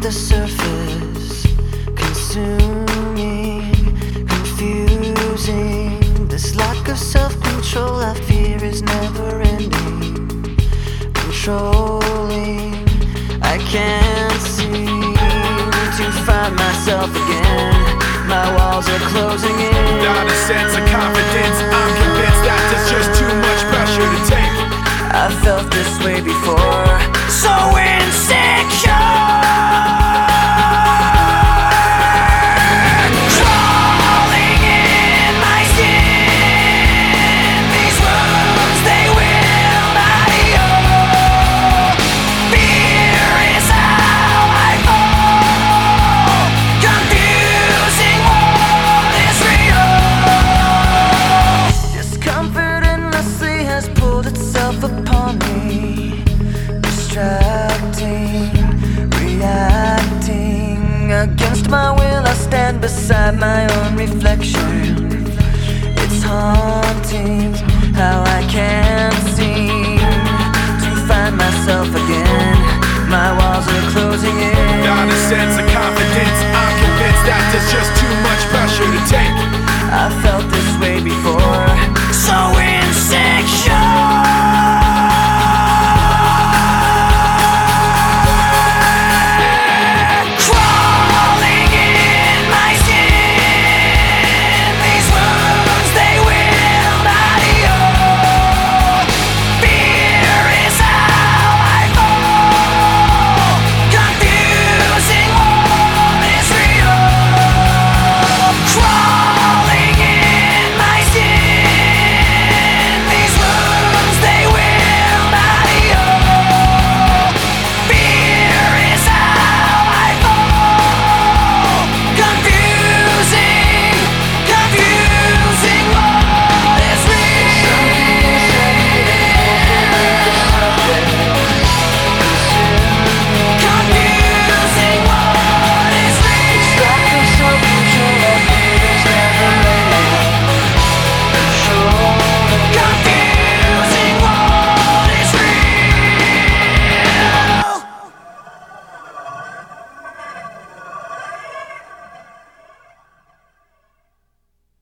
the surface, consuming, confusing. This lack of self control I fear is never ending. Controlling, I can't seem to find myself again. My walls are closing in. Not a sense of confidence. I'm convinced that there's just too much pressure to take. I felt this way before. My will. I stand beside my own reflection. It's haunting how I can't seem